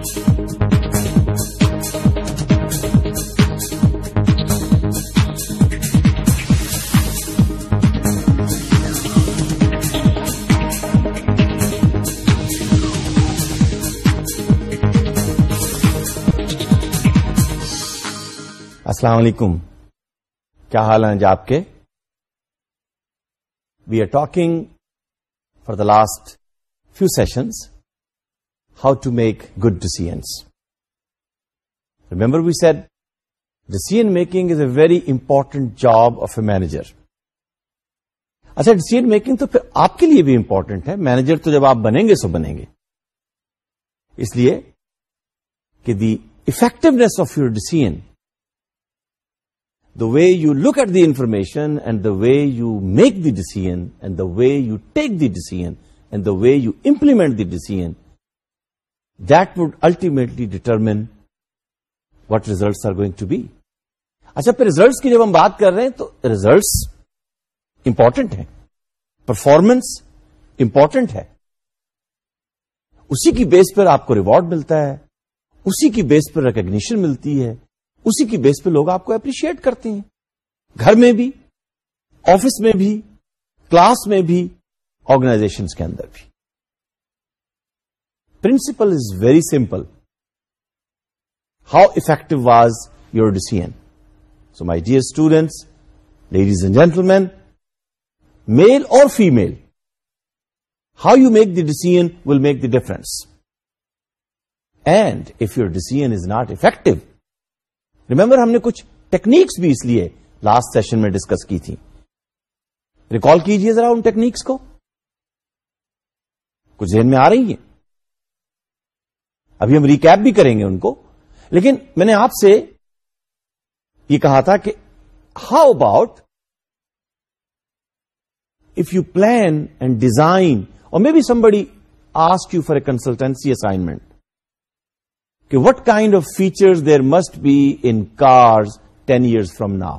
السلام علیکم کیا حال ہیں جی آپ کے we are talking for the last few sessions how to make good decisions remember we said decision making is a very important job of a manager اچھا ڈیسیجن میکنگ تو پھر آپ کے لیے بھی امپورٹنٹ ہے مینیجر تو جب آپ بنیں گے سو بنیں گے اس لیے کہ the effectiveness of your decision the way you look at the information and the way you make the decision and the way you take the decision and the way you implement the decision till determine what results are going to be اچھا پھر results کی جب ہم بات کر رہے ہیں تو ریزلٹس امپورٹنٹ ہیں پرفارمنس امپورٹنٹ ہے اسی کی بیس پر آپ کو ریوارڈ ملتا ہے اسی کی بیس پر ریکگنیشن ملتی ہے اسی کی بیس پہ لوگ آپ کو اپریشیٹ کرتے ہیں گھر میں بھی آفس میں بھی کلاس میں بھی آرگنائزیشن کے اندر بھی principle is very simple how effective was your decision so my dear students ladies and gentlemen male اور female how you make the decision will make the difference and if your decision is not effective remember ہم نے کچھ techniques بھی اس لیے last session میں discuss کی تھی ریکال کیجیے ذرا ان ٹیکنیکس کو کچھ ذہن میں آ رہی ہیں ابھی ہم ریکیپ بھی کریں گے ان کو لیکن میں نے آپ سے یہ کہا تھا کہ how about if you plan and design اور may be somebody ask you for a consultancy assignment کہ what kind of feature there must be in cars ten years from نا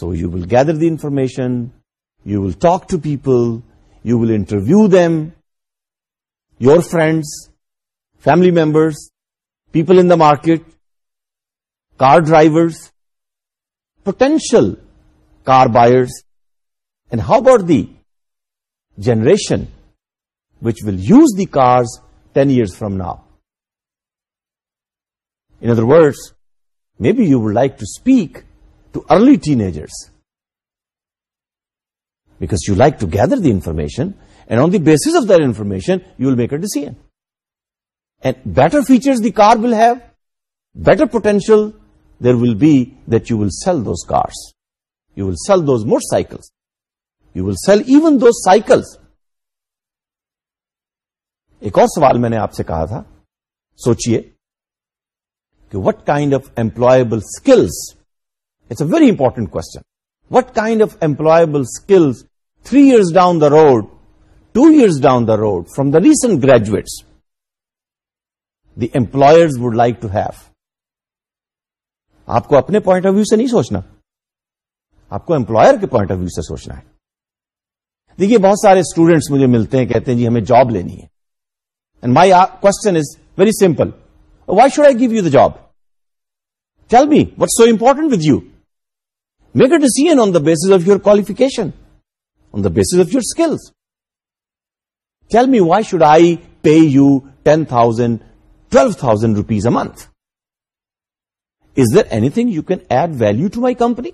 so you will gather the information you will talk to people you will interview them your friends, family members, people in the market, car drivers, potential car buyers. And how about the generation which will use the cars 10 years from now? In other words, maybe you would like to speak to early teenagers because you like to gather the information on the basis of that information you will make a decision and better features the car will have better potential there will be you will sell those cars you will sell those those motorcycles you will sell even those cycles ایک اور سوال میں نے آپ سے کہا تھا سوچیے کہ what kind of employable skills it's a very important question what kind of employable skills three years down the road two years down the road from the recent graduates the employer would like to have آپ کو اپنے point of view سے نہیں سوچنا آپ کو employer کے point of view سے سوچنا ہے دیکھیے بہت سارے اسٹوڈینٹس مجھے ملتے ہیں کہتے ہیں جی ہمیں جاب لینی ہے and my question is very simple why should I give you the job tell me what so important with you make a decision on the base of your qualification on the base of your skills tell me why should I pay you ten thousand twelve thousand rupees a month is there anything you can add value to my company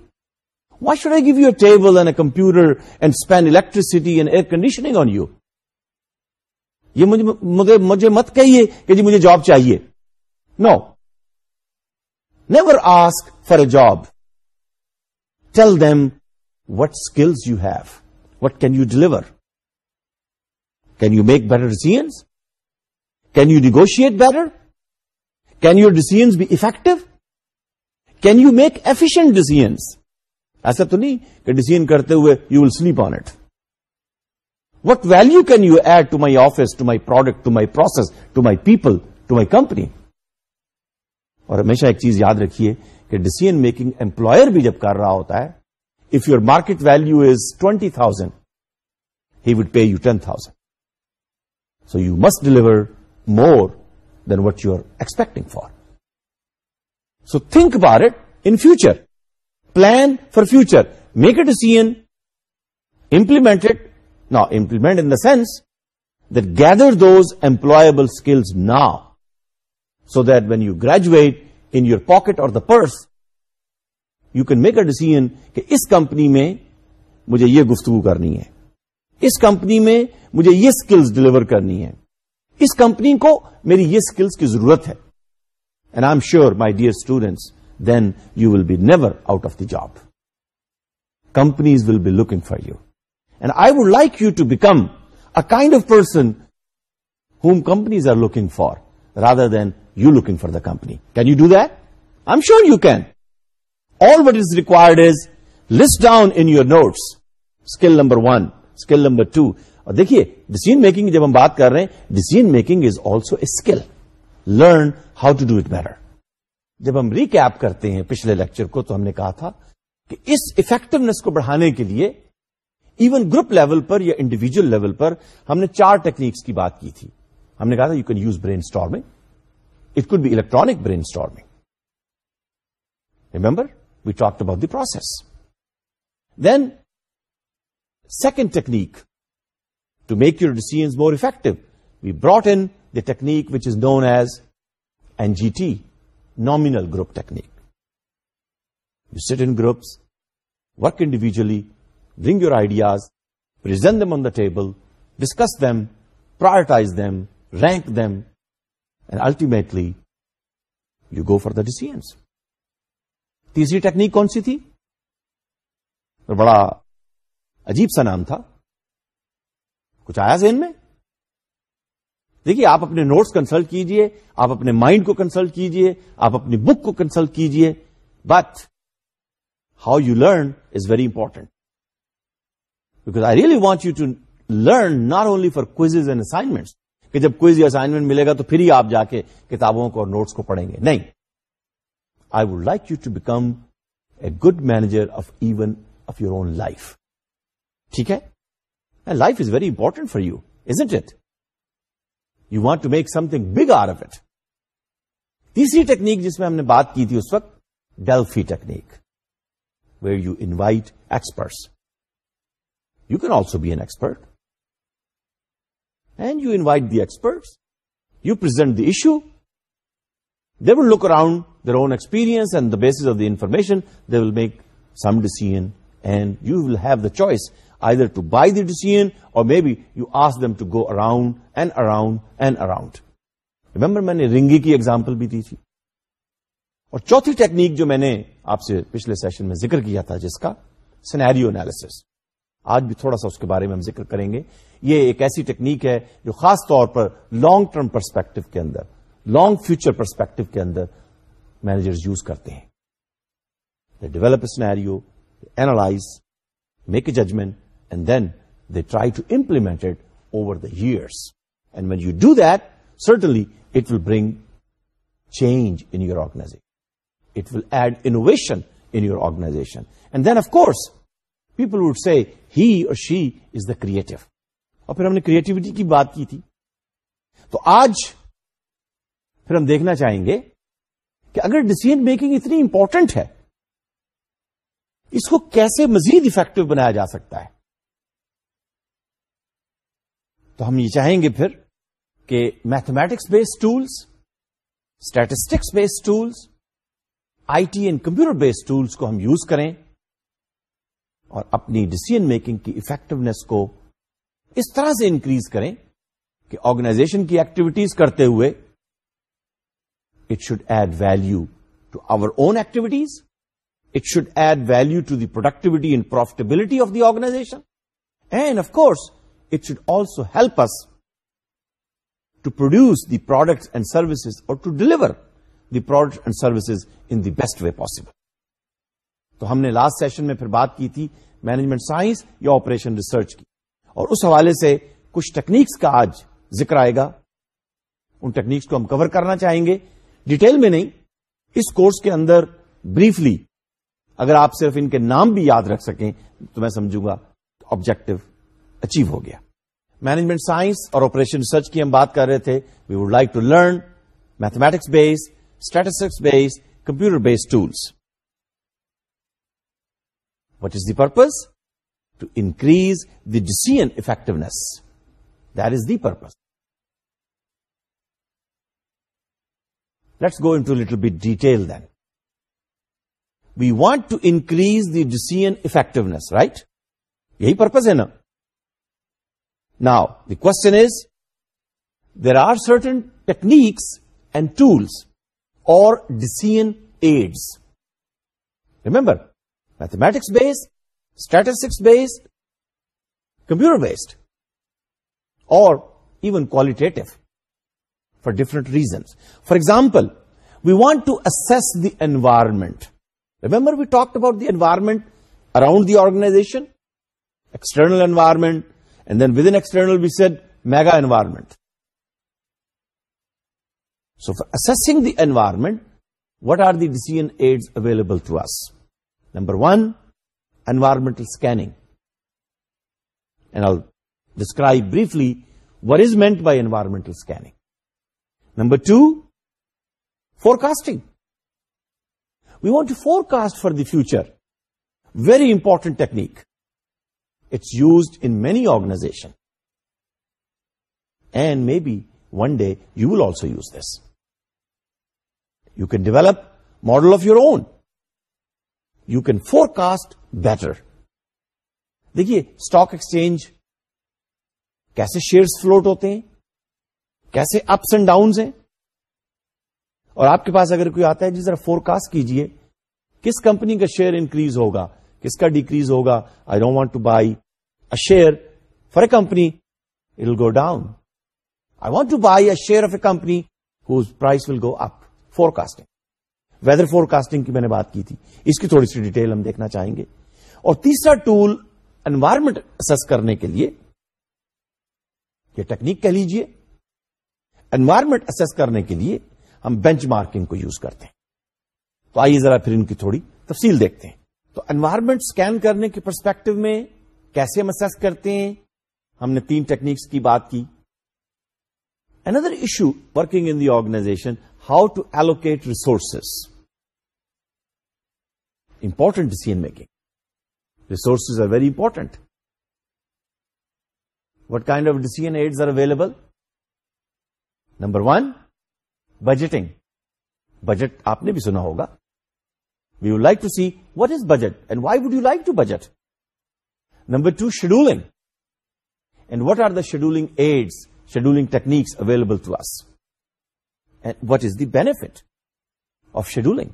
why should I give you a table and a computer and spend electricity and air conditioning on you یہ مجھے مت کہیے کہ جی مجھے job چاہیے no never ask for a job tell them what skills you have what can you deliver can you make better decisions can you negotiate better can your decisions be effective can you make efficient decisions ایسا تو نہیں کہ decision کرتے ہوئے you will sleep on it what value can you add to my office to my product to my process to my people to my company اور ہمیشہ ایک چیز یاد رکھیے کہ ڈیسیجن میکنگ امپلائر بھی جب کر رہا ہوتا ہے if your market value is twenty thousand he would pay you ten thousand so you must deliver more than what you are expecting for so think about it in future plan for future make a decision implement نا implement in the sense that gather those employable skills نا so that when you graduate in your pocket or the purse you can make a decision کہ اس کمپنی میں مجھے یہ گفتگو کرنی ہے اس کمپنی میں مجھے یہ اسکلس ڈلیور کرنی ہے اس کمپنی کو میری یہ اسکلس کی ضرورت ہے and I am sure my dear students then you will be never out of the job companies will be looking for you and I would like you to become a kind of person whom companies are looking for rather than you looking for the company can you do I am sure you can all what is required is list down in your notes skill number one skill number two اور دیکھیے decision making جب ہم بات کر رہے ہیں decision making is also a skill learn how to do it better جب ہم ریکیپ کرتے ہیں پچھلے لیکچر کو تو ہم نے کہا تھا کہ اس افیکٹونیس کو بڑھانے کے لیے ایون گروپ لیول پر یا انڈیویجل لیول پر ہم نے چار ٹیکنیکس کی بات کی تھی ہم نے کہا تھا you can use brainstorming it could be electronic brainstorming remember we talk about the process then second technique to make your decisions more effective we brought in the technique which is known as N G T nominal group technique we sit in groups work individually wing your ideas reason them on the table discuss them prioritise them rank them and ultimately you go for the decision تیسری technique کون سی تھی بڑا عجیب سا نام تھا کچھ آیا ذہن میں دیکھیے آپ اپنے نوٹس کنسلٹ کیجئے آپ اپنے مائنڈ کو کنسلٹ کیجئے آپ اپنی بک کو کنسلٹ کیجئے but how you learn is very important because I really want you to learn not only for and assignment کہ جب کوئز یا اسائنمنٹ ملے گا تو پھر ہی آپ جا کے کتابوں کو اور نوٹس کو پڑھیں گے نہیں I would like you to become a good manager of even of your own life ٹھیک ہے life is very important for you is it it you want to make something big or if it تیسری technique جس میں ہم نے بات کی تھی اس وقت Delphi technique where you invite experts you can also be an expert and you invite the experts you present the issue they will look around their own experience and the base of the information they will make some decision and you will have the choice either to buy the decision اور maybe be you ask to to go around and around and around remember میں نے رنگی کی example بھی دی تھی اور چوتھی technique جو میں نے آپ سے پچھلے سیشن میں ذکر کیا تھا جس کا سنیرو اینالس آج بھی تھوڑا سا اس کے بارے میں ہم ذکر کریں گے یہ ایک ایسی ٹیکنیک ہے جو خاص طور پر لانگ ٹرم پرسپیکٹو کے اندر لانگ فیوچر پرسپیکٹو کے اندر مینیجر یوز کرتے ہیں develop scenario analyse make a judgement then they try to implement it over the years and when you do definitely it will bring change in your آرگنا add innovation in your organisation and then of course people would say he or she is the creative اور پھر ہم نے creativity کی بات کی تھی تو آج پھر ہم دیکھنا چاہیں گے کہ اگر ڈسیزن میکنگ اتنی امپورٹنٹ ہے اس کو کیسے مزید افیکٹو بنایا جا سکتا ہے تو ہم یہ چاہیں گے پھر کہ mathematics based tools statistics based tools I T and computer based tools کو ہم یوز کریں اور اپنی ڈسیزن میکنگ کی افیکٹونیس کو اس طرح سے انکریز کریں کہ آرگنائزیشن کی ایکٹیویٹیز کرتے ہوئے it should add value to our own activities it should add value to the productivity and profitability of the organization and of course to produce the products and services اور to deliver the products and services in the best way possible تو ہم نے last session میں پھر بات کی تھی management science یا آپریشن ریسرچ کی اور اس حوالے سے کچھ ٹیکنیکس کا آج ذکر آئے گا ان ٹیکنیکس کو ہم کور کرنا چاہیں گے ڈیٹیل میں نہیں اس کورس کے اندر بریفلی اگر آپ صرف ان کے نام بھی یاد رکھ سکیں تو میں سمجھوں گا آبجیکٹو اچیو ہو گیا مینجمنٹ سائنس اور آپریشن ریسرچ کی ہم بات کر رہے تھے we would like to learn mathematics base statistics base computer base tools what is the purpose to increase the decision effectiveness that is the purpose let's go in to little bit detail then we want to increase the decision effectiveness right یہی پرپز ہے نا Now, the question is, there are certain techniques and tools or decision aids. Remember, mathematics-based, statistics-based, computer-based, or even qualitative for different reasons. For example, we want to assess the environment. Remember, we talked about the environment around the organization, external environment, and then within external, we said mega environment. So for assessing the environment, what are the decision aids available to us? Number one, environmental scanning. And I'll describe briefly what is meant by environmental scanning. Number two, forecasting. We want to forecast for the future. Very important technique. Use in many organization and may be one day you will also use this you can develop model of your own you can forecast better دیکھیے stock exchange کیسے shares float ہوتے ہیں کیسے ups and down ہیں اور آپ کے پاس اگر کوئی آتا ہے جی ذرا فور کاسٹ کیجیے کس کمپنی کا شیئر انکریز ہوگا کس کا ڈیکریز ہوگا I don't want to buy a share for a company it will go down I want to buy a share of a company whose price will go up forecasting weather forecasting کی میں نے بات کی تھی اس کی تھوڑی سی detail ہم دیکھنا چاہیں گے اور تیسرا ٹول انوائرمنٹ اس کے لیے یہ ٹیکنیک کہہ لیجیے انوائرمنٹ اس کے لیے ہم بینچ مارکنگ کو یوز کرتے ہیں تو آئیے ذرا پھر ان کی تھوڑی تفصیل دیکھتے ہیں تو انوائرمنٹ اسکین کرنے کے پرسپیکٹو میں کیسے ہم اسیس کرتے ہیں ہم نے تین ٹیکنیکس کی بات کی اندر issue working in the organization how to allocate resources important decision making resources are very important what kind of decision aids are available number one budgeting budget آپ نے بھی سنا ہوگا We would like to see what is budget and why would you like to budget. Number two, scheduling. And what are the scheduling aids, scheduling techniques available to us? And what is the benefit of scheduling?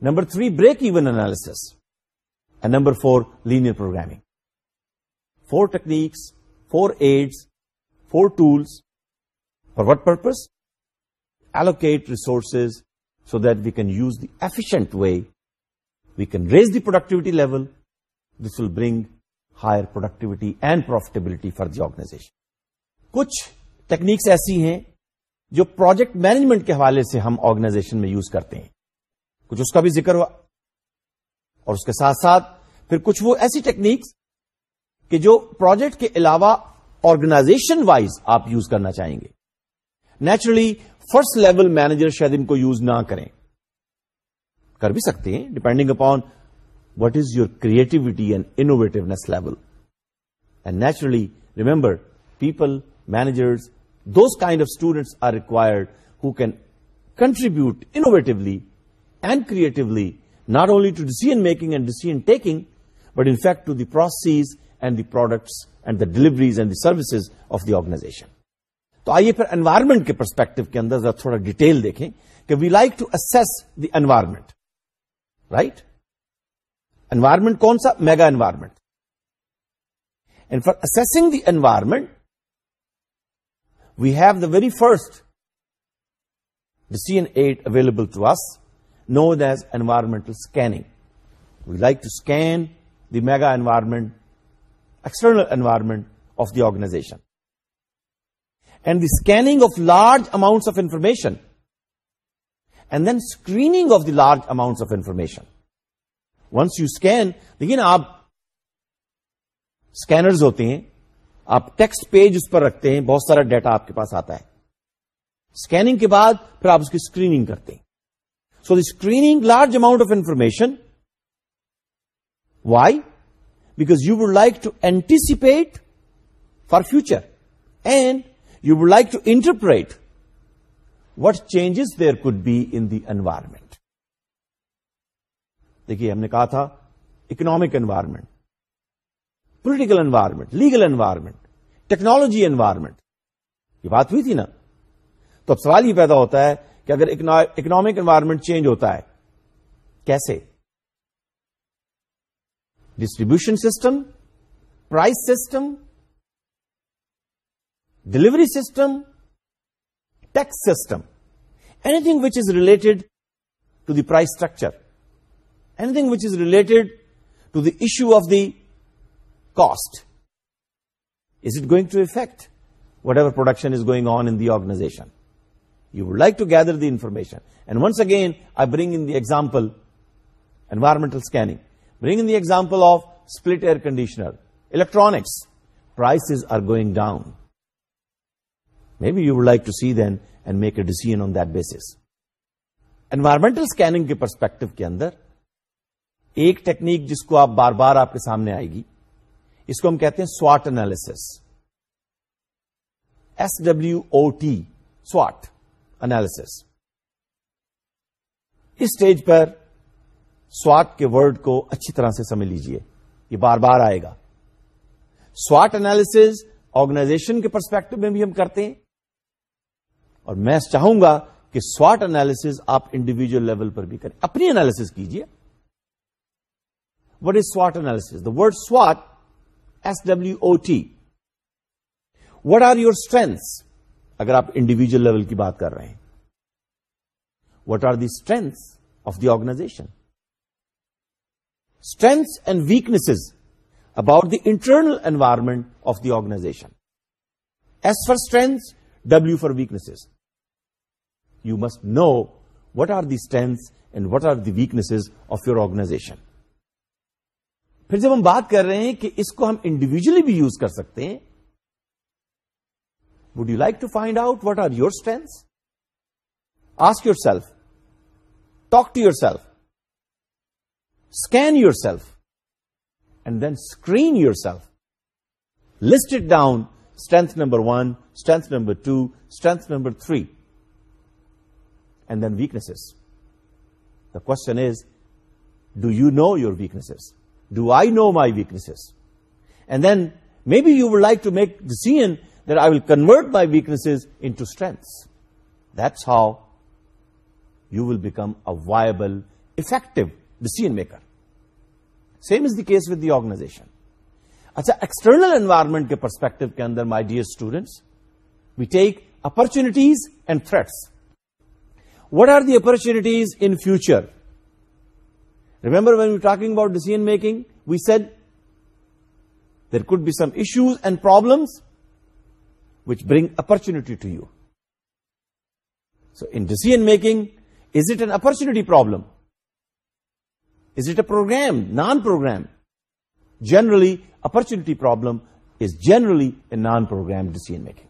Number three, break-even analysis. And number four, linear programming. Four techniques, four aids, four tools. For what purpose? Allocate resources that we can use the efficient way we can raise the productivity level this will bring higher productivity and profitability for the organization کچھ techniques ایسی ہیں جو project management کے حوالے سے ہم organization میں use کرتے ہیں کچھ اس کا بھی ذکر ہوا اور اس کے ساتھ ساتھ پھر کچھ وہ ایسی ٹیکنیکس کہ جو پروجیکٹ کے علاوہ آرگنائزیشن وائز آپ یوز کرنا چاہیں گے نیچرلی فرسٹ لیول مینیجر شاید ان کو یوز نہ کریں کر بھی سکتے ہیں depending upon what is your creativity and innovativeness level and naturally remember people managers those kind of students are required who can contribute innovatively and creatively not only to decision making and decision taking but in fact to the process and the products and the delivers and the services of the organization تو آئیے پھر environment کے perspective کے اندر تھوڑا detail دیکھیں کہ we like to اسس دی انوائرمنٹ رائٹ انوائرمنٹ کون سا mega environment and for using the environment we have the very first decision see at available to us now this environmental scanning we like to scan the mega environment external environment of the organization and the scanning of large amounts of information and then screening of the large amounts of information once you scan لیکن آپ scanners ہوتے ہیں آپ text page اس پر رکھتے ہیں بہت سارا data آپ کے پاس آتا ہے اسکیننگ کے بعد پھر آپ اس کی اسکریننگ کرتے ہیں so the screening large amount of information why because you would like to anticipate for future and you would like to interpret what changes there could be in the environment دیکھیے ہم نے کہا تھا economic environment political environment legal environment technology environment یہ بات ہوئی تھی نا تو اب سوال یہ پیدا ہوتا ہے کہ اگر اکنامک انوائرمنٹ چینج ہوتا ہے کیسے distribution system price system delivery system, tax system, anything which is related to the price structure, anything which is related to the issue of the cost. Is it going to affect whatever production is going on in the organization? You would like to gather the information. And once again, I bring in the example, environmental scanning. Bring in the example of split air conditioner. Electronics, prices are going down. Me be you would like to see then and make a decision on that base environmental scanning کے perspective کے اندر ایک technique جس کو آپ بار بار آپ کے سامنے آئے گی اس کو ہم کہتے ہیں سواٹ analysis S W O T سواٹ analysis اس اسٹیج پر سواٹ کے ورڈ کو اچھی طرح سے سمجھ لیجئے یہ بار بار آئے گا سواٹ انالیس آرگنائزیشن کے پرسپیکٹو میں بھی ہم کرتے ہیں اور میں چاہوں گا کہ سواٹ اینالس آپ انڈیویجل لیول پر بھی کریں اپنی اینالس کیجیے what is سواٹ analysis the word سواٹ S W O T what are your strengths اگر آپ انڈیویجل لیول کی بات کر رہے ہیں what are the strengths of the organization strengths and weaknesses about the internal environment of the organization S for strength W for weaknesses must know what are the strengths and what are the weaknesses of your organization پھر جب ہم بات کر رہے ہیں کہ اس کو ہم انڈیویجلی بھی یوز کر سکتے ہیں would you like to find out what are your strengths ask yourself talk to yourself scan yourself and then screen yourself list down strength number one strength number two strength number three and then weaknesses the question is do you know your weaknesses do I know my weaknesses and then me be you would like to make decision that I will convert my weaknesses into strengths that's how you will become a viable effective decision maker same is the case with the organization اچھا external environment کے perspective کے اندر my dear students we take opportunities and threats What are the opportunities in future? Remember when we were talking about decision making, we said there could be some issues and problems which bring opportunity to you. So in decision making, is it an opportunity problem? Is it a program, non-program? Generally, opportunity problem is generally a non-program decision making.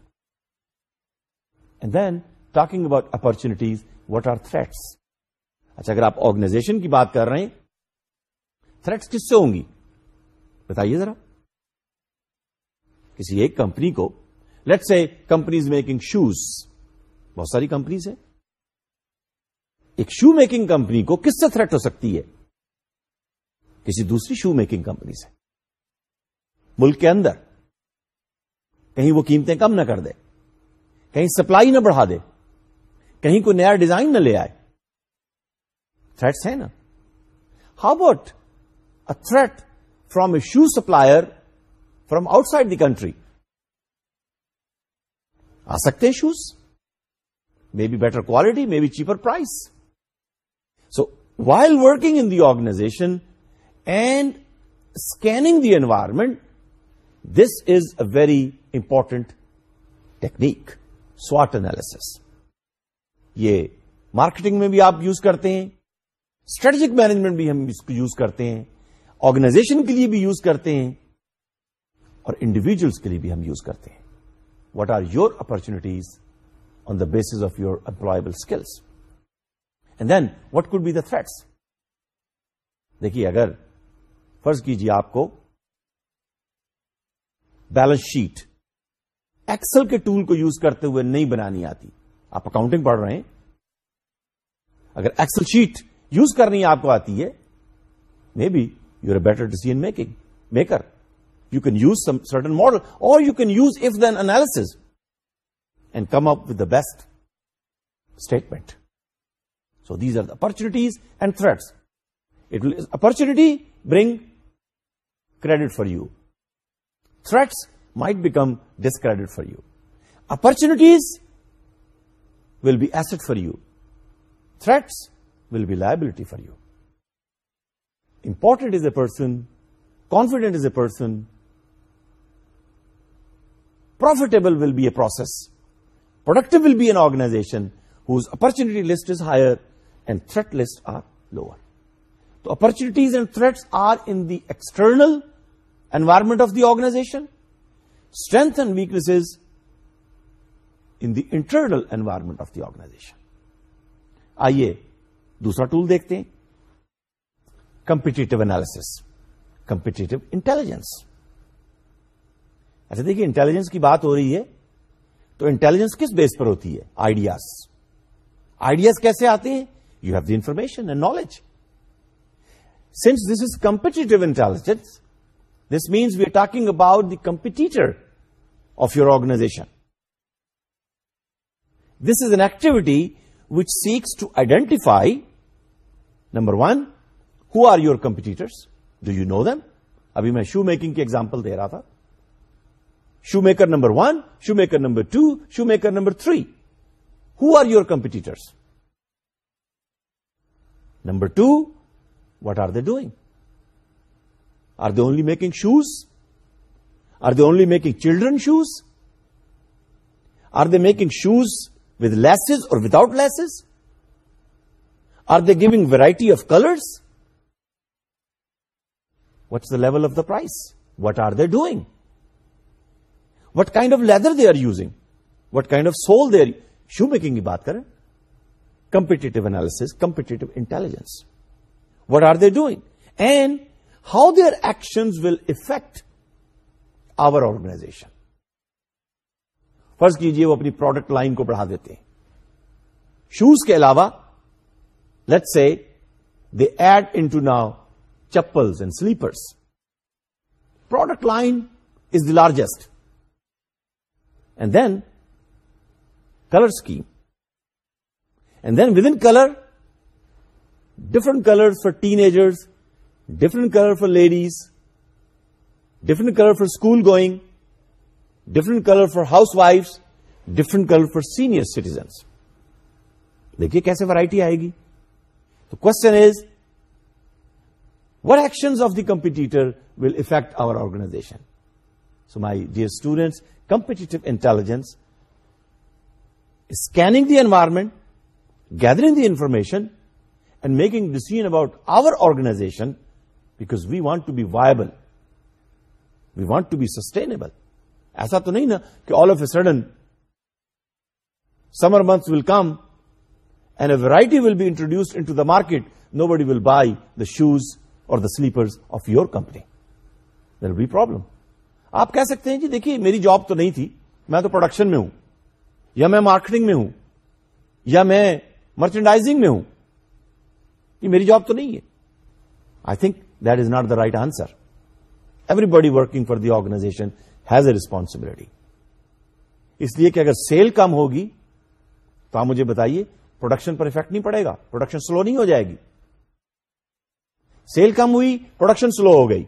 And then, talking about opportunities, what are threats اچھا اگر آپ organization کی بات کر رہے ہیں threats کس سے ہوں گی بتائیے ذرا کسی ایک کمپنی کو let's say companies making shoes بہت ساری کمپنیز ہیں ایک شو میکنگ کمپنی کو کس سے تھریٹ ہو سکتی ہے کسی دوسری شو میکنگ کمپنی سے ملک کے اندر کہیں وہ قیمتیں کم نہ کر دے کہیں سپلائی نہ بڑھا دے کہیں کوئی نیا ڈیزائن نہ لے آئے تھریٹس ہیں نا how but a threat from a shoe supplier from outside the country آ سکتے ہیں shoes may be better quality may be cheaper price so while working in the organization and scanning the environment this is a very important technique سواٹ analysis یہ marketing میں بھی آپ use کرتے ہیں اسٹریٹجک مینجمنٹ بھی ہم اس کو یوز کرتے ہیں آرگنائزیشن کے لیے بھی یوز کرتے ہیں اور انڈیویجلس کے لیے بھی ہم یوز کرتے ہیں what are your opportunities on the base of your employable skills and then what could be the threats دیکھیے اگر فرض کیجیے آپ کو بیلنس شیٹ ایکسل کے ٹول کو یوز کرتے ہوئے نہیں بنانی آتی آپ اکاؤنٹنگ پڑھ رہے ہیں اگر ایکسل شیٹ یوز کرنی آپ کو آتی ہے may be you a better decision making maker you can use some certain model اور you can use if then analysis and come up with the best statement so these are the opportunities and threats it will opportunity bring credit for you threats might become discredit for you opportunities will be asset for you. Threats will be liability for you. Important is a person, confident is a person, profitable will be a process, productive will be an organization whose opportunity list is higher and threat lists are lower. So opportunities and threats are in the external environment of the organization. Strengths and weaknesses in the internal environment of the organization آئیے دوسرا tool دیکھتے ہیں competitive analysis competitive intelligence اچھا دیکھیے intelligence کی بات ہو رہی ہے تو انٹیلیجنس کس بیس پر ہوتی ہے آئیڈیاز آئیڈیاز کیسے آتے ہیں you have the information and knowledge since this is competitive intelligence this means we are talking about the competitor of your organization this is an activity which seeks to identify number one who are your competitors do you know them ابھی میں shoe making کی example دے رہا تھا shoe maker number one shoe maker number two shoe maker number three who are your competitors number two what are they doing are they only making shoes are they only making children shoes are they making shoes with laces or without laces are they giving variety of colours what is the level of the price what are they doing what kind of leather they are using what kind of sole they shoe making کی بات کریں competitive analysis competitive intelligence what are they doing and how there actions will affect our organization فرض کیجئے وہ اپنی product line کو بڑھا دیتے ہیں شوز کے علاوہ let say they add into now chappals and slippers product line is the largest and then colour scheme and then with in colour different colour for teenagers different colour for ladies different colour for school going different colour for ہاؤس وائفس different colour for senior citizens دیکھیے کیسے variety آئے گی تو question is what action of the competitor will affect our organization so my dear students competitive intelligence scanning the environment gathering the information and making decision about our organization because we want to be viable we want to be sustainable ایسا تو نہیں نا کہ all of a sudden summer months will come and a variety will be introduced into the market nobody will buy the shoes اور the slippers of your company دل be problem آپ کہہ سکتے ہیں جی دیکھیے میری job تو نہیں تھی میں تو پروڈکشن میں ہوں یا میں مارکیٹنگ میں ہوں یا میں مرچنڈائزنگ میں ہوں یہ میری جاب تو نہیں ہے I think that is not the right answer everybody working for the organization has a responsibility اس لیے کہ اگر سیل کم ہوگی تو آپ مجھے بتائیے پروڈکشن پر افیکٹ نہیں پڑے گا پروڈکشن سلو نہیں ہو جائے گی سیل کم ہوئی پروڈکشن سلو ہو گئی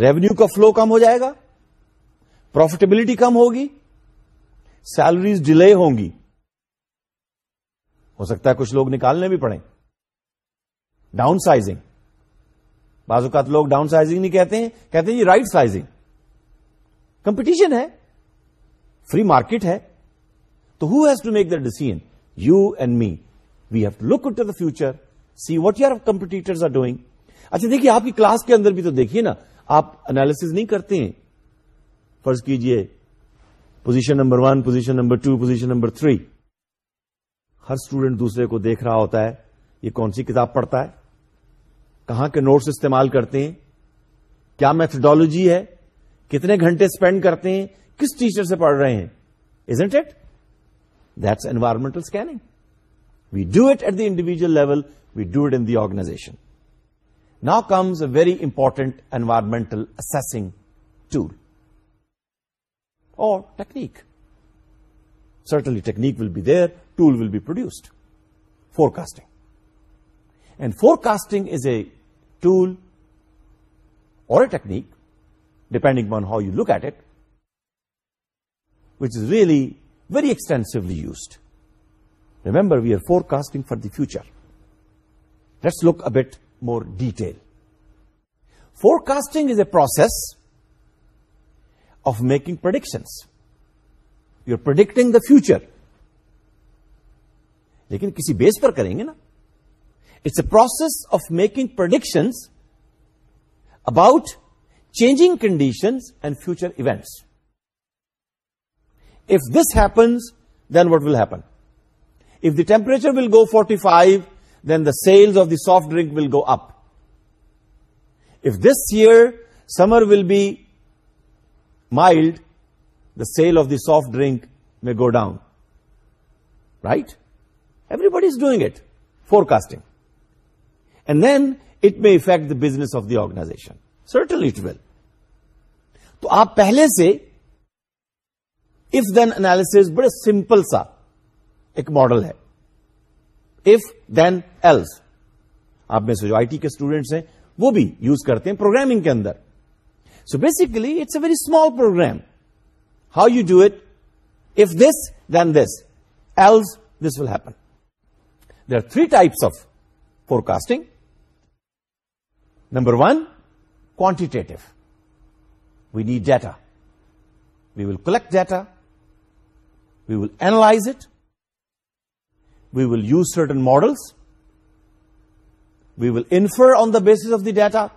ریونیو کا فلو کم ہو جائے گا پروفیٹیبلٹی کم ہوگی سیلریز ڈیلے ہوں گی ہو سکتا ہے کچھ لوگ نکالنے بھی پڑے ڈاؤن سائزنگ بعض اوقات لوگ ڈاؤن سائزنگ نہیں کہتے ہیں کہتے ہیں رائٹ جی سائزنگ کمپٹیشن ہے فری مارکیٹ ہے تو who has to make the decision you and me we have to look to the future see what what are doing اچھا دیکھیے آپ کی کلاس کے اندر بھی تو دیکھیے نا آپ انالیس نہیں کرتے ہیں فرض کیجیے position number one position number two position number three ہر اسٹوڈنٹ دوسرے کو دیکھ رہا ہوتا ہے یہ کون سی کتاب پڑھتا ہے کہاں کے نوٹس استعمال کرتے ہیں کیا میتھڈالوجی ہے کتنے گھنٹے اسپینڈ کرتے ہیں کس ٹیچر سے پڑھ رہے ہیں is it add this environmental scanning we do it at the individual level we do it in the organization now comes a very important environmental assessing tool or technique certainly technique will be there tool will be produced forecasting and forecasting is a tool or a technique depending on how you look at it which is really very extensively used remember we are four casting for the future let's look up it more detail forecasting is a process of making productions you are predicting the future لیکن کسی بیس پر کریں گے نا it's a process of making productions about changing conditions and future events. If this happens, then what will happen? If the temperature will go 45, then the sales of the soft drink will go up. If this year summer will be mild, the sale of the soft drink may go down. Right? Everybody's doing it, forecasting. And then it may affect the business of the organization. Certainly it will. تو آپ پہلے سے if then analysis بڑے simple سا ایک model ہے if then else آپ میں سے جو آئی ٹی کے اسٹوڈینٹس ہیں وہ بھی یوز کرتے ہیں پروگرامنگ کے اندر so basically it's a very small program how you do it if this then this else this will happen there are three types of forecasting number one quantitative We need data. We will collect data. We will analyze it. We will use certain models. We will infer on the basis of the data.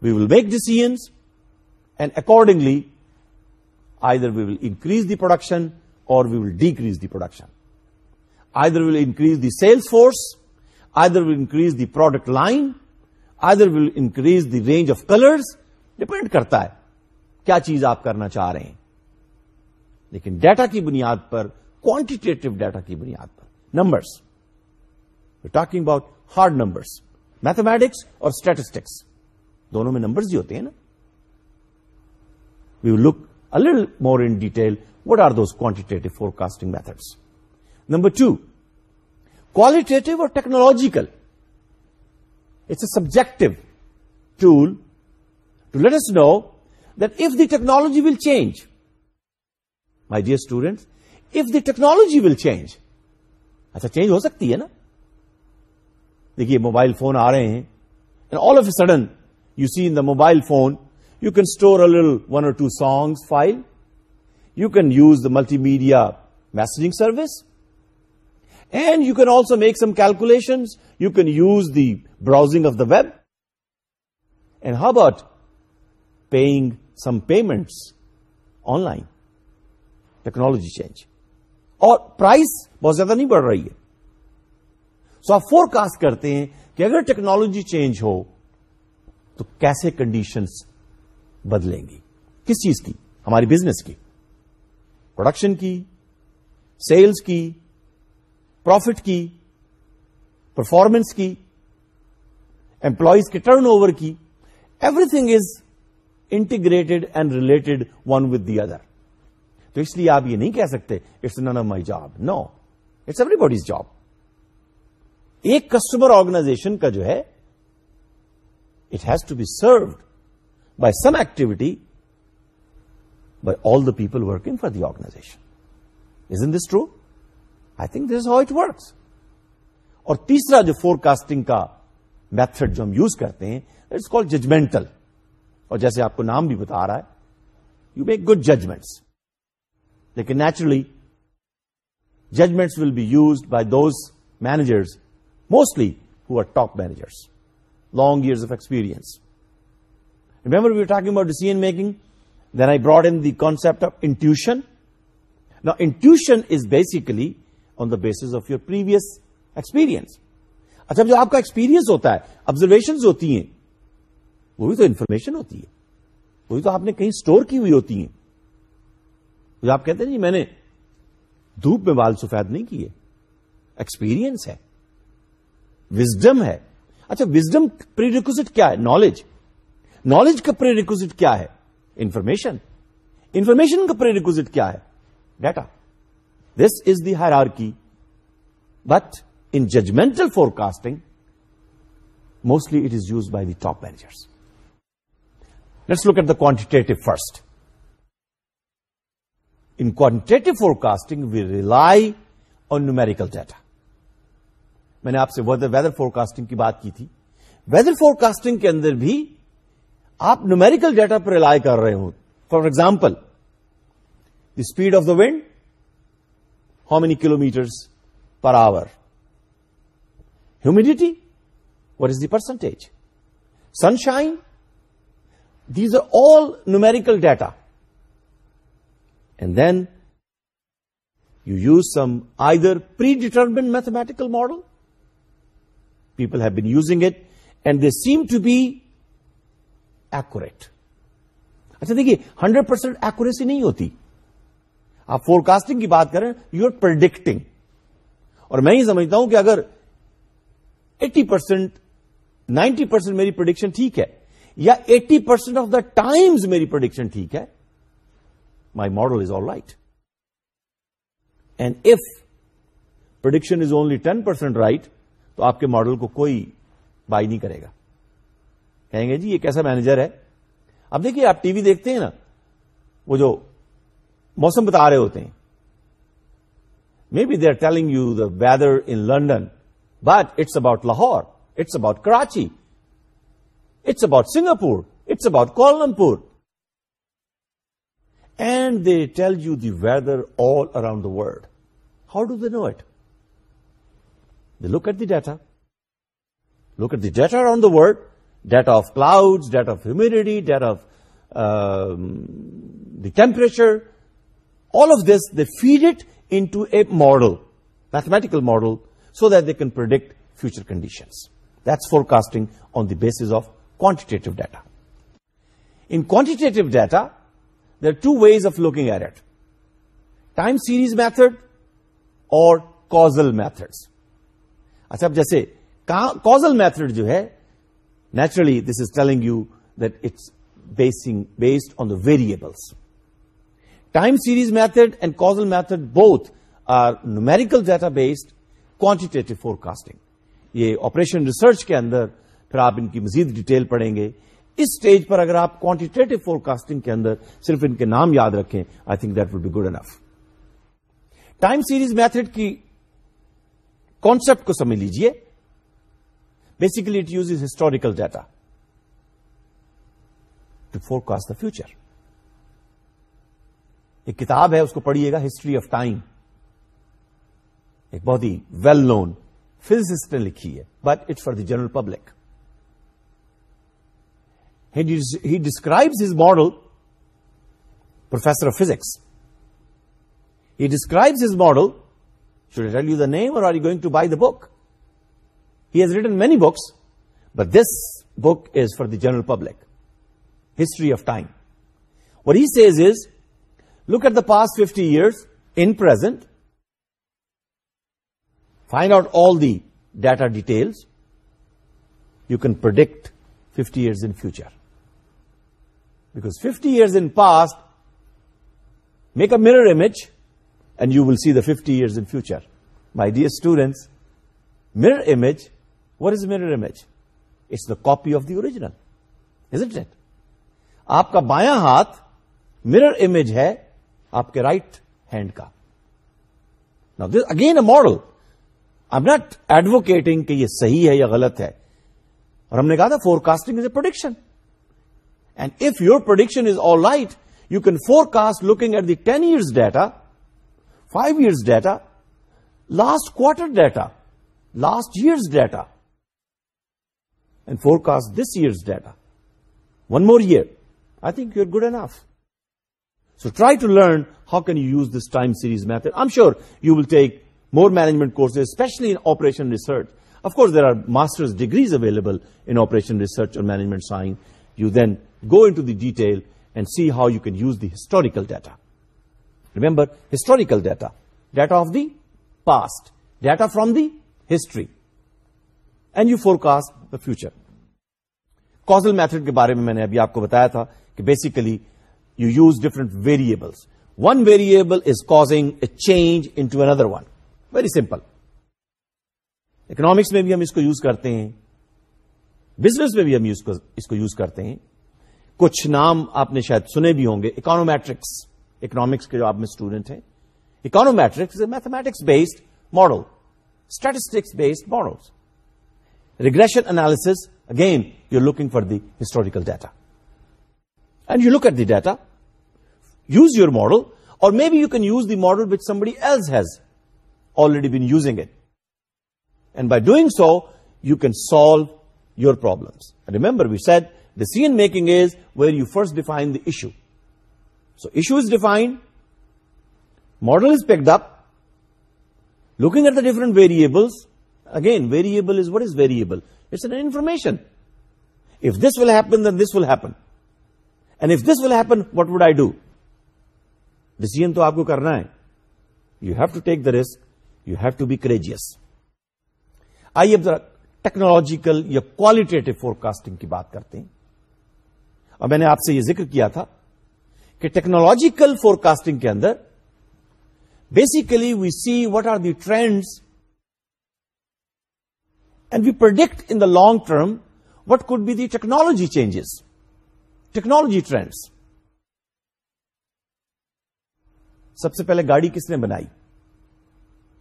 We will make decisions. And accordingly, either we will increase the production or we will decrease the production. Either we will increase the sales force, either we will increase the product line, either we will increase the range of colors, depend کرتا ہے کیا چیز آپ کرنا چاہ رہے ہیں لیکن ڈیٹا کی بنیاد پر کوانٹیٹیو ڈیٹا کی بنیاد پر numbers talking about hard numbers mathematics اور اسٹیٹسٹکس دونوں میں نمبرز ہی ہوتے ہیں نا we will look a more in detail what are those quantitative forecasting methods number two qualitative اور technological it's a subjective tool let's know that if the technology will change my dear student if the technology will change اچھا change ہو سکتی ہے نا دیکھیے mobile phone آ رہے ہیں all of a sudden you see in the mobile phone you can store one or two songs file you can use the multimedia messaging service and you can also make some calculation you can use the browsing of the web and how about Paytm payments online technology change اور price بہت زیادہ نہیں بڑھ رہی ہے so آپ forecast کرتے ہیں کہ اگر ٹیکنالوجی چینج ہو تو کیسے کنڈیشنس بدلیں گی کس چیز کی ہماری بزنس کی پروڈکشن کی سیلز کی پروفٹ کی پرفارمنس کی امپلائیز کے ٹرن اوور کی everything is integrated and related one with the other تو اس لیے آپ یہ نہیں کہہ سکتے it's none of my job no it's everybody's job ایک کسٹمر آرگنائزیشن کا جو ہے it has to be served by some activity by all the people working for the organisation is in this true I think this how it works اور تیسرا جو forecasting کا method جو ہم use کرتے ہیں اٹس کال ججمنٹل اور جیسے آپ کو نام بھی بتا رہا ہے یو میک گڈ ججمنٹس لیکن naturally judgements will be used by those managers mostly who are top managers long years of experience remember we talking about decision making then I brought in the concept of intuition intuition is basically on the base of your previous experience اچھا جو آپ کا experience ہوتا ہے observations ہوتی ہیں وہ بھی تو انفارمیشن ہوتی ہے وہ بھی تو آپ نے کہیں سٹور کی ہوئی ہوتی ہیں جو آپ کہتے ہیں جی میں نے دھوپ میں بال سفید نہیں کیے ایکسپیرینس ہے وزڈم ہے اچھا وزڈم پری ریکوزٹ کیا ہے نالج نالج کا پری ریکوزٹ کیا ہے انفارمیشن انفارمیشن کا پری ریکوزٹ کیا ہے ڈیٹا دس از دی ہر کی but in judgemental forecasting mostly it is use by the top managers look the quantitative first in quantitative forecasting we rely on know Merkel data میں نے آپ سے weather forecasting کی بات کی تھی weather forecasting کے اندر بھی آپ نومیریکل ڈیٹا پر ریلائی کر رہے ہو for example the speed of the wind how many kilometres per hour humidity is the percentage sunshine these are all numerical data and then you use some either predetermined mathematical model people have been using it and they seem to be accurate اچھا دیکھیے hundred percent accuracy نہیں ہوتی آپ forecasting کی بات کریں you are predicting اور میں یہ سمجھتا ہوں کہ اگر ایٹی پرسینٹ نائنٹی پرسینٹ میری پرڈکشن ٹھیک ہے یا eighty percent of the times میری پروڈکشن ٹھیک ہے my model is all right and if production is only ten percent right تو آپ کے ماڈل کو کوئی بائی نہیں کرے گا کہیں گے جی یہ کیسا مینیجر ہے اب دیکھیے آپ ٹی وی دیکھتے ہیں نا وہ جو موسم بتا رہے ہوتے ہیں maybe they are telling you the weather in London but it's about Lahore it's about Karachi It's about Singapore. It's about Kuala Lumpur. And they tell you the weather all around the world. How do they know it? They look at the data. Look at the data around the world. Data of clouds, data of humidity, data of um, the temperature. All of this, they feed it into a model, mathematical model, so that they can predict future conditions. That's forecasting on the basis of two data in quantitative data there two ways of looking at at time series method اور causal method اچھا جیسے causal method جو ہے naturally this is telling you that it's basing based on the variables time series method and causal method both are know Merkel data based quantitative forecasting یہ operation research کے اندر پھر آپ ان کی مزید ڈیٹیل پڑھیں گے اس سٹیج پر اگر آپ کوانٹیٹیو فور کاسٹنگ کے اندر صرف ان کے نام یاد رکھیں I think that would be good enough time series method کی کانسپٹ کو سمجھ لیجیے basically it use historical data to forecast the future ایک کتاب ہے اس کو پڑھیے گا ہسٹری آف ٹائم ایک بہت ہی ویل نون فزسٹ نے لکھی ہے but it for the general public He describes his model, professor of physics. He describes his model. Should I tell you the name, or are you going to buy the book? He has written many books, but this book is for the general public. History of Time. What he says is, look at the past 50 years in present. Find out all the data details. You can predict 50 years in future. Because fifty years in past make a mirror image and you will see the fifty years in future my dear students mirror image what is mirror image it's the copy of the it آپ کا بایاں ہاتھ mirror image ہے آپ کے right hand کا again a model I am not advocating کہ یہ صحیح ہے یا غلط ہے اور ہم نے کہا تھا forecasting is a production And if your prediction is all right, you can forecast looking at the 10 years data, 5 years data, last quarter data, last year's data, and forecast this year's data. One more year. I think you're good enough. So try to learn how can you use this time series method. I'm sure you will take more management courses, especially in operation research. Of course, there are master's degrees available in operation research or management science. You then go in to the detail and see how you can use the historical data remember historical data data of the past data from the history and you forecast the future causal method کے بارے میں میں نے ابھی آپ کو بتایا تھا کہ basically you use different variables one variable is causing a change in to اندر ون ویری سمپل اکنامکس میں بھی ہم اس کو یوز کرتے ہیں بزنس میں بھی ہم اس کو یوز کرتے ہیں کچھ نام آپ نے شاید سنے بھی ہوں گے اکانومیٹرکس اکنامکس کے جو آپ میں اسٹوڈنٹ ہیں econometrics mathematics based model statistics based model regression analysis again you looking for the historical data and you look at the data use your model or me be you can use the model which somebody else has already been using it and by doing so you can solve your problems remember we said decision making is where you first define the issue so issue is defined model is picked up looking at the different variables again variable is what is variable it's an information if this will happen then this will happen and if this will happen what would I do decision تو آپ کو کرنا ہے you have to take the risk you have to be courageous آئیے اب technological یا qualitative four casting کی بات کرتے ہیں میں نے آپ سے یہ ذکر کیا تھا کہ ٹیکنالوجیکل فور کاسٹنگ کے اندر basically we see what are the trends and we predict in the long term what could be the technology changes technology trends سب سے پہلے گاڑی کس نے بنائی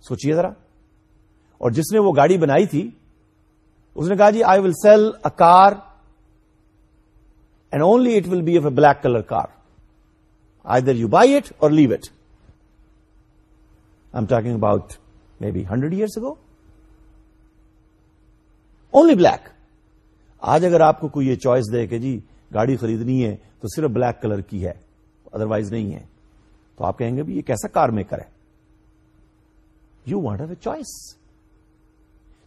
سوچیے ذرا اور جس نے وہ گاڑی بنائی تھی اس نے کہا جی I will sell car and only it will be of a black colour car either you buy it or leave it I am talking about maybe hundred years ago only black آج اگر آپ کو کوئی یہ choice دے کہ جی گاڑی خریدنی ہے تو صرف بلیک کلر کی ہے ادروائز نہیں ہے تو آپ کہیں گے بھی یہ کیسا کار میکر ہے you want have a choice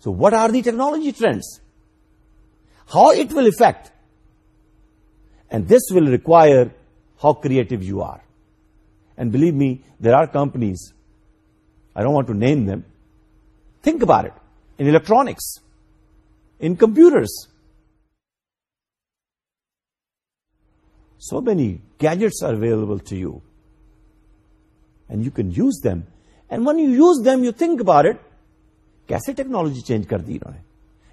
so what are the technology trends how it will affect this will require how creative you are and believe me there are companies I want to name think think about it electronics in computers so many gadgets are available to you and you can use them and when you use them you think about it کیسے technology change کر دی انہوں نے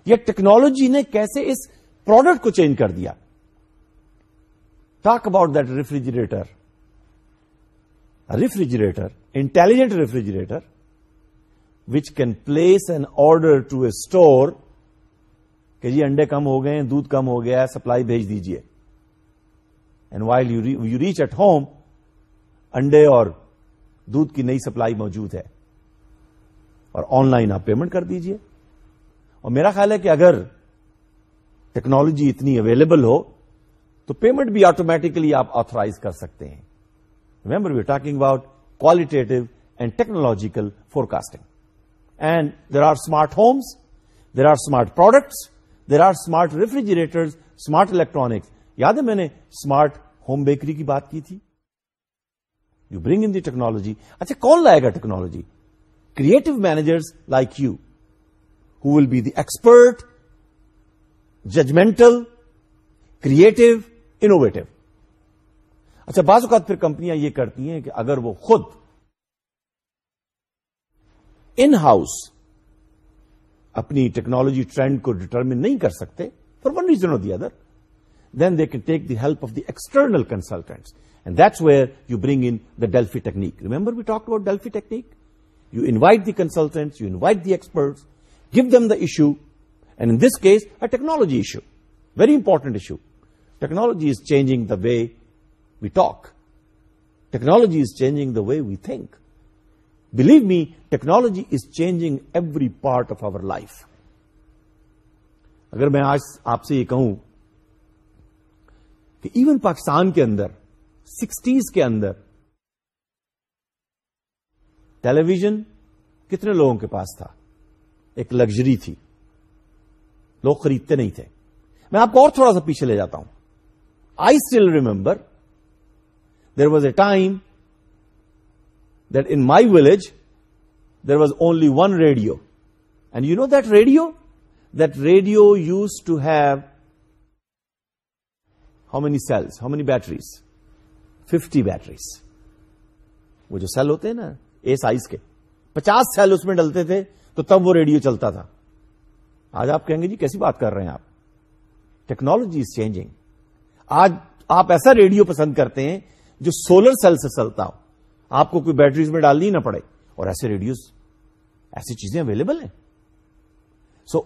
یا technology نے کیسے اس product کو چینج کر دیا talk about that refrigerator refrigerator intelligent refrigerator which can place an order to a store کہ جی انڈے کم ہو گئے دودھ کم ہو گیا سپلائی بھیج دیجیے and while you reach at home انڈے اور دودھ کی نئی سپلائی موجود ہے اور آن لائن آپ پیمنٹ کر دیجیے اور میرا خیال ہے کہ اگر ٹیکنالوجی اتنی اویلیبل ہو تو پیمنٹ بھی آٹومیٹکلی آپ آتھرائز کر سکتے ہیں remember we are talking about qualitative and technological forecasting and there are smart homes there are smart products there are smart refrigerator smart electronics یاد ہے میں نے اسمارٹ ہوم بیکری کی بات کی تھی you bring in the technology اچھا کون لائے گا technology creative managers like you who will be the expert judgemental creative innovative اچھا بعض اوقات پھر کمپنیاں یہ کرتی ہیں کہ اگر وہ خود ان ہاؤس اپنی ٹیکنالوجی ٹرینڈ کو ڈٹرمن نہیں کر سکتے for one reason of the other then they can take the help of the external consultants and that's where you bring in the Delphi technique remember we talk about Delphi technique you invite the consultants you invite the expert give them the issue and in this case a technology issue very important issue technology is changing the way we talk technology is changing the way we think believe me technology is changing every part of our life اگر میں آج آپ سے یہ کہوں کہ even Pakistan کے اندر سکسٹیز کے اندر ٹیلی ویژن کتنے لوگوں کے پاس تھا ایک لگژری تھی لوگ خریدتے نہیں تھے میں آپ کو اور تھوڑا سا پیچھے لے جاتا ہوں I still remember there was a time that in my village there was only one radio and you know that radio that radio used to have how many cells how many batteries fifty batteries وہ جو cell ہوتے ہیں نا ایس آئیز کے پچاس cell اس میں ڈلتے تھے تو تب وہ ریڈیو چلتا تھا آج آپ کہیں گے جی کیسی بات کر رہے ہیں آپ ٹیکنالوجی از چینجنگ آج آپ ایسا ریڈیو پسند کرتے ہیں جو سولر سیل سے چلتا ہو آپ کو کوئی بیٹریز میں ڈالنی نہ پڑے اور ایسے ریڈیوز ایسی چیزیں اویلیبل ہیں so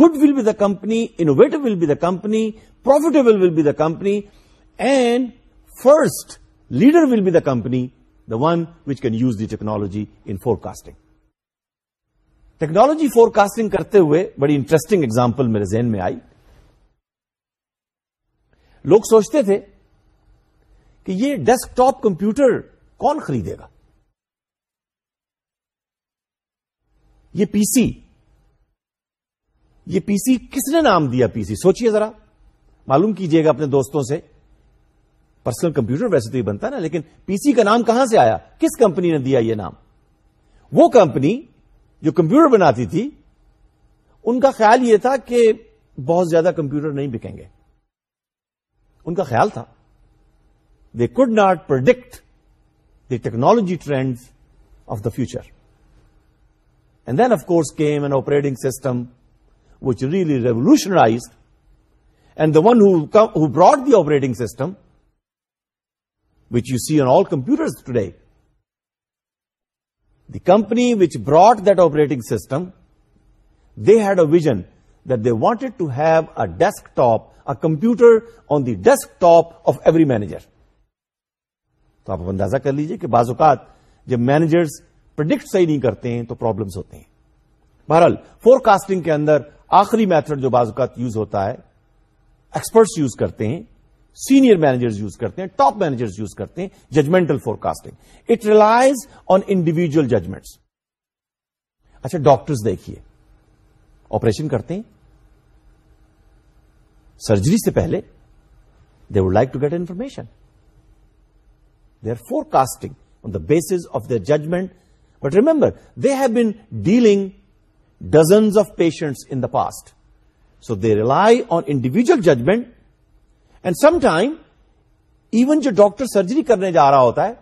good will be the company innovative will be the company profitable will be the company and first leader will be the company the one which can use the technology in forecasting technology forecasting کرتے ہوئے بڑی interesting example میرے ذہن میں آئی لوگ سوچتے تھے کہ یہ ڈیسک ٹاپ کمپیوٹر کون خریدے گا یہ پی سی یہ پی سی کس نے نام دیا پی سی سوچیے ذرا معلوم کیجئے گا اپنے دوستوں سے پرسنل کمپیوٹر ویسے تو یہ بنتا نا لیکن پی سی کا نام کہاں سے آیا کس کمپنی نے دیا یہ نام وہ کمپنی جو کمپیوٹر بناتی تھی ان کا خیال یہ تھا کہ بہت زیادہ کمپیوٹر نہیں بکیں گے ان کا خیال تھا they could not predict the technology trend of the future and then of course came an operating system which really revolutionised and the one who brought the operating system which you see in all computer today the company which brought that operating system they had a vision they wanted to have a desktop a computer on the desktop of every manager تو آپ اندازہ کر لیجئے کہ بعض اوقات جب managers predict صحیح نہیں کرتے ہیں تو پرابلمس ہوتے ہیں بہرحال فور کاسٹنگ کے اندر آخری میتھڈ جو بعض اوقات یوز ہوتا ہے ایکسپرٹس یوز کرتے ہیں سینئر مینیجرز یوز کرتے ہیں ٹاپ مینیجرز یوز کرتے ہیں judgemental forecasting it relies on individual judgements اچھا ڈاکٹرز دیکھیے آپریشن کرتے ہیں سرجری سے پہلے they would like to get information they are forecasting on the base of the judgment but remember they have been dealing dozens of patients in the past so they rely on individual judgment and some time even جو doctor surgery کرنے جا رہا ہوتا ہے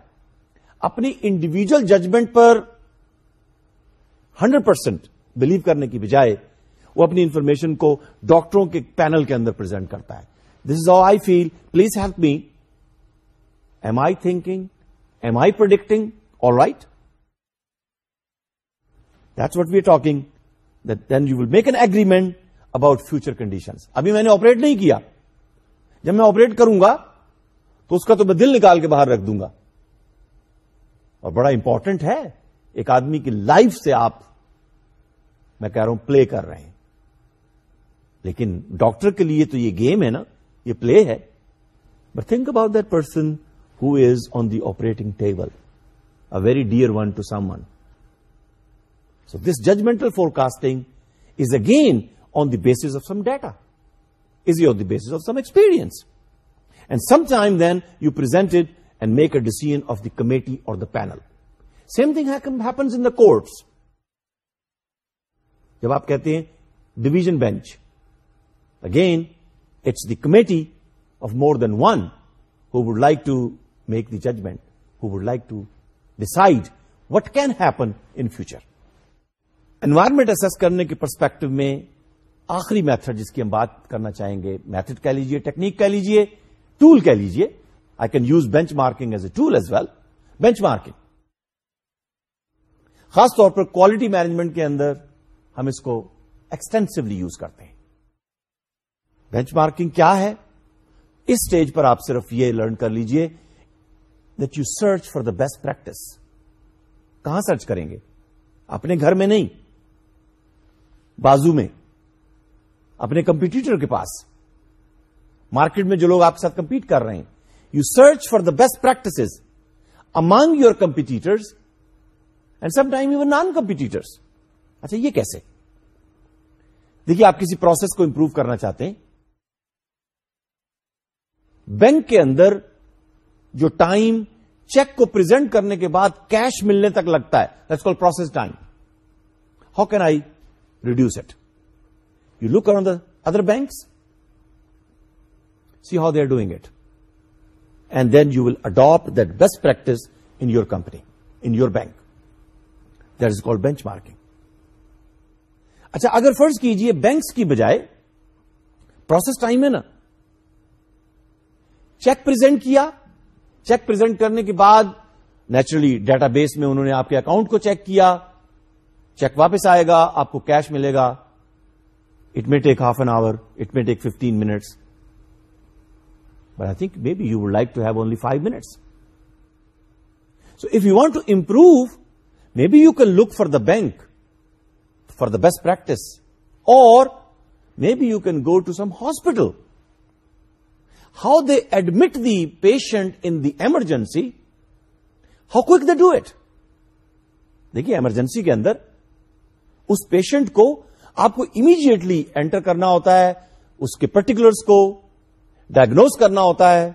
اپنی individual judgment پر hundred percent believe کرنے کی بجائے وہ اپنی انفارمیشن کو ڈاکٹروں کے پینل کے اندر پرزینٹ کرتا ہے this is I feel please help me am I thinking am I predicting all right that's what we talking then you will make an agreement about future condition ابھی میں نے آپریٹ نہیں کیا جب میں آپریٹ کروں گا تو اس کا تو میں دل نکال کے باہر رکھ دوں گا اور بڑا امپورٹنٹ ہے ایک آدمی کی لائف سے آپ میں کہہ رہا ہوں پلے کر رہے ہیں لیکن ڈاکٹر کے لیے تو یہ گیم ہے نا یہ پلے ہے but think about that person who is on the operating table a very dear one to someone so this judgmental forecasting is again on the base of some data is you the base of some experience and some time then you present and make a decision of the committee اور the panel same thing happens in the courts جب آپ کہتے ہیں division bench again it's the committee of more than one who would like to make the judgment who would like to decide what can happen in future environment assess کرنے کے perspective میں آخری method جس کی ہم بات کرنا چاہیں گے میتھڈ کہہ لیجیے ٹیکنیک کہہ لیجیے ٹول کہہ لیجیے I can use benchmarking as a tool as well benchmarking خاص طور پر کوالٹی مینجمنٹ کے اندر ہم اس کو ایکسٹینسولی یوز کرتے ہیں بینچ مارکنگ کیا ہے اس سٹیج پر آپ صرف یہ لرن کر لیجئے that you search for the best practice کہاں سرچ کریں گے اپنے گھر میں نہیں بازو میں اپنے کمپیٹیٹر کے پاس مارکیٹ میں جو لوگ آپ کے ساتھ کمپیٹ کر رہے ہیں you search for the best practices among your competitors and some time even non competitors اچھا یہ کیسے دیکھیے آپ کسی پروسیس کو امپروو کرنا چاہتے ہیں بینک کے اندر جو ٹائم چیک کو پرزینٹ کرنے کے بعد کیش ملنے تک لگتا ہے this call process time how can I reduce it you look on the other banks see how they are doing it and then you will adapt that best practice in your company in your bank that is call benchmarking اچھا اگر فرض کیجئے banks کی بجائے process time ہے نا check present کیا check present کرنے کے بعد نیچرلی ڈیٹا بیس میں انہوں نے آپ کے اکاؤنٹ کو چیک کیا چیک واپس آئے گا آپ کو کیش ملے گا it may take half an hour it may take fifteen minutes but I may be you would like to have only five minutes so if you want to improve may be you can look for the bank for the best practice اور may be you can go to some hospital how admit the patient in the emergency how they do it دیکھیے emergency کے اندر اس پیشنٹ کو آپ کو immediately enter کرنا ہوتا ہے اس کے پرٹیکولرس کو ڈائگنوز کرنا ہوتا ہے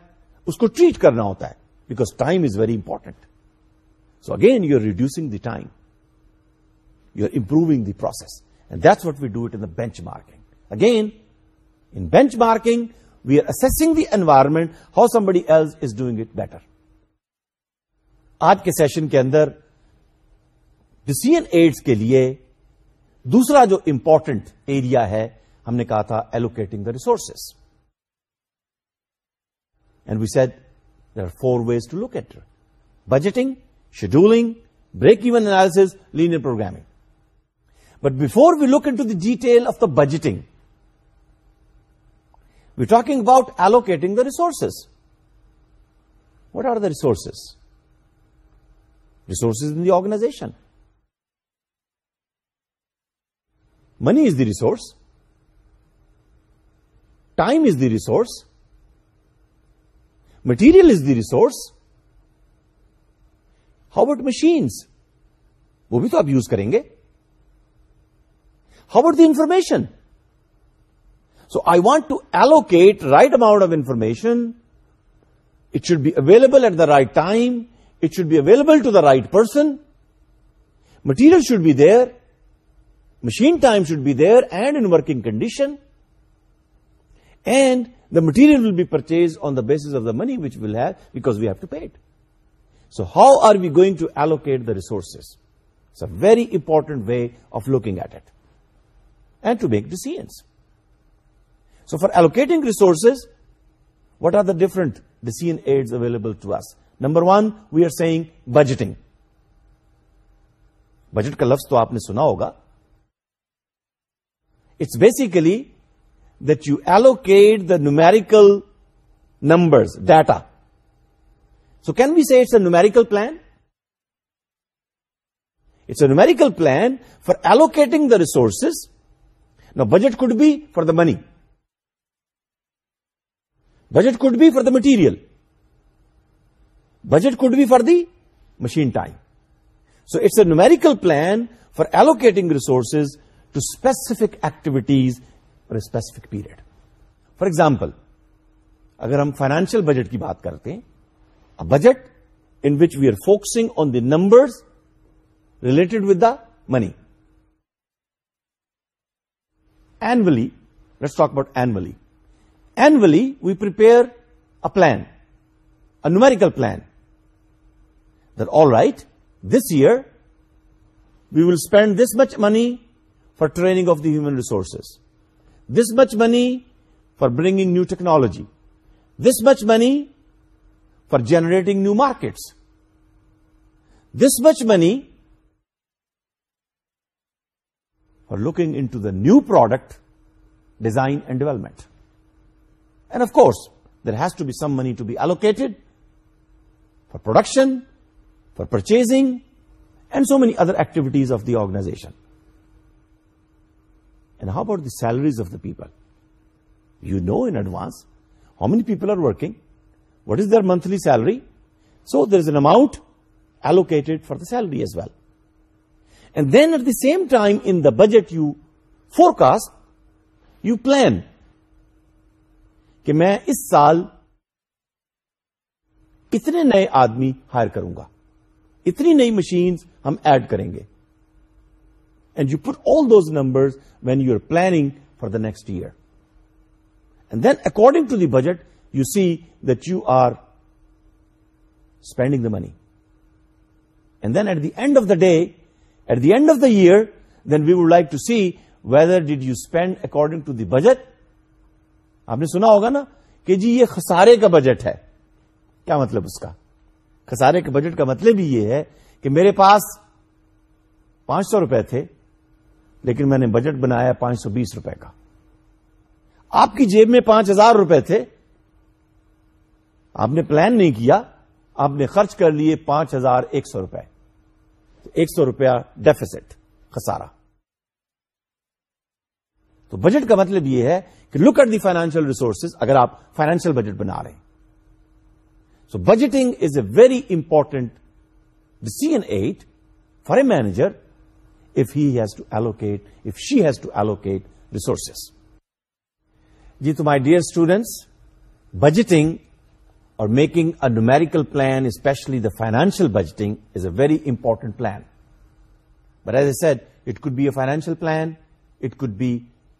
اس کو ٹریٹ کرنا ہوتا ہے because time is very important so again you are reducing the time you are improving the process and that's what we do it in benchmarking again in benchmarking we are using the environment how somebody else is doing it better آج کے session کے اندر decision aids کے لیے دوسرا جو important area ہے ہم نے کہا تھا allocating the resources and we said there four ways to locate budgeting scheduling break even analysis linear programming but before we look in to the detail of the budgeting we talking about allocating the resources what are the resources resources in the organisation money is the resource time is the resource material is the resource how what machines وہ بھی تو آپ use کریں گے how what the information So I want to allocate right amount of information. It should be available at the right time. It should be available to the right person. Material should be there. Machine time should be there and in working condition. And the material will be purchased on the basis of the money which we'll have, because we have to pay it. So how are we going to allocate the resources? It's a very important way of looking at it and to make decisions. For allocating resources what are the different decision aid available to us number one we are say budgeting budget کا لفظ تو آپ نے سنا ہوگا it's basically allocate the numerical numbers data so can be see it's a numerical plan it's a numerical plan for allocating the resource no budget could be for the money budget could be for the material budget could be for the machine time so it's a numerical plan for allocating resources to specific activities for a specific period for example اگر ہم financial budget کی بات کرتے ہیں budget in which we are focusing on the numbers related with the money annually let's talk about annually Annually, we prepare a plan, a numerical plan, that all right, this year, we will spend this much money for training of the human resources, this much money for bringing new technology, this much money for generating new markets, this much money for looking into the new product design and development. And of course, there has to be some money to be allocated for production, for purchasing, and so many other activities of the organization. And how about the salaries of the people? You know in advance how many people are working, what is their monthly salary. So there is an amount allocated for the salary as well. And then at the same time in the budget you forecast, you plan کہ میں اس سال کتنے نئے آدمی higher کروں گا اتنی نئی مشین ہم ایڈ کریں گے and you put all those number when you are planning for the next year and then according to the budget you see that you are spending the money and then at the end of the day at the end of the year then we would like to see whether did you spend according to the budget آپ نے سنا ہوگا نا کہ جی یہ خسارے کا budget ہے کیا مطلب اس کا خسارے کے بجٹ کا مطلب یہ ہے کہ میرے پاس پانچ سو روپئے تھے لیکن میں نے بجٹ بنایا پانچ سو بیس روپئے کا آپ کی جیب میں پانچ ہزار روپئے تھے آپ نے پلان نہیں کیا آپ نے خرچ کر لیے پانچ ہزار ایک سو روپئے ایک سو روپیہ ڈیفیسٹ خسارا تو بجٹ کا مطلب یہ ہے کہ look at the financial resources اگر آپ فائنینشیل بجٹ بنا رہے ہیں so budgeting is a very important decision at for a manager if has to allocate if she has to allocate resources جی تو مائی ڈیئر اسٹوڈنٹس بجٹنگ اور making a numerical plan especially the financial budgeting is a very important plan but as I said it could be a financial plan it could be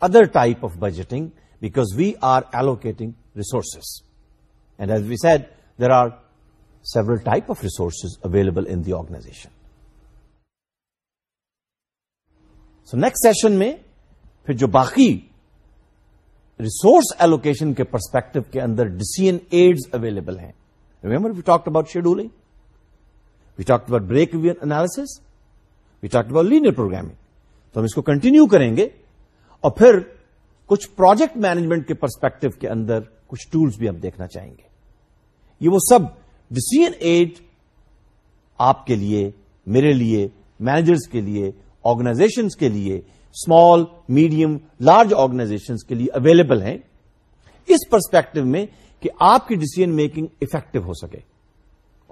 other type of budgeting cause we are allocating resources and as we said there are سیوریسورسز available in the organisations session میں جو باقی resource allocation کے perspective کے اندر decision aids available ہیں remember we talk about schedule we talk about break where analysis we talk about linear programming تو ہم اس کو کنٹینیو کریں گے اور پھر کچھ پروجیکٹ مینجمنٹ کے پرسپیکٹو کے اندر کچھ ٹولس بھی ہم دیکھنا چاہیں گے یہ وہ سب ڈسیزن ایڈ آپ کے لیے میرے لیے مینیجرس کے لیے آرگنائزیشن کے لیے اسمال میڈیم لارج آرگنائزیشن کے لیے اویلیبل ہیں اس پرسپیکٹو میں کہ آپ کی ڈسیزن میکنگ افیکٹو ہو سکے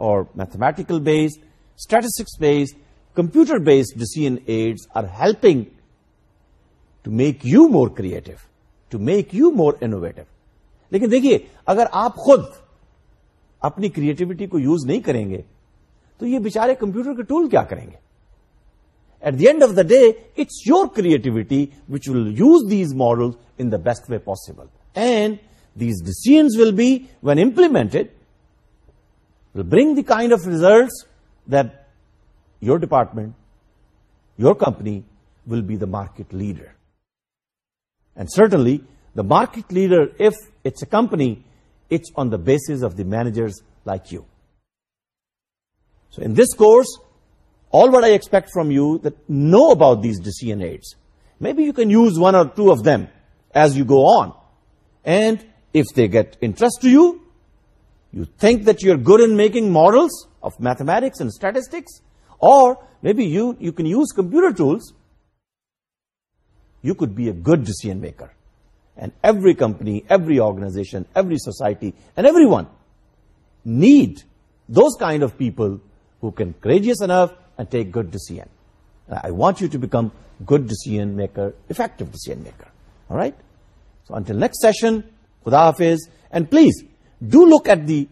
اور mathematical based statistics based computer based decision aid are helping to make you more creative to make you more innovative لیکن دیکھیے اگر آپ خود اپنی کریٹیوٹی کو یوز نہیں کریں گے تو یہ بےچارے کمپیوٹر کے ٹول کیا کریں گے at the end of the day it's your creativity which will use these model in the best way possible and these decisions will be when implemented will bring the kind of results that your department your company will be the market leader And certainly, the market leader, if it's a company, it's on the basis of the managers like you. So in this course, all what I expect from you that know about these decision aids. Maybe you can use one or two of them as you go on. And if they get interest to you, you think that you're good in making models of mathematics and statistics, or maybe you can use computer tools you could be a good decision maker. And every company, every organization, every society, and everyone need those kind of people who can courageous enough and take good decision. I want you to become good decision maker, effective decision maker. All right? So until next session, Khuda Hafiz. And please, do look at the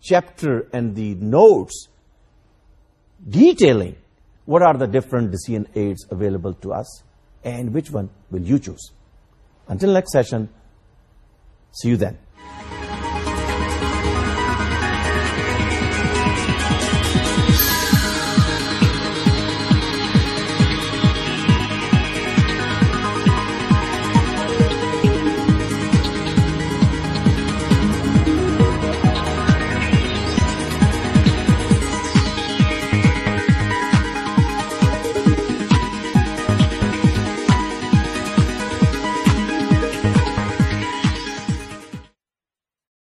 chapter and the notes detailing what are the different decision aids available to us and which one will you choose? Until next session, see you then.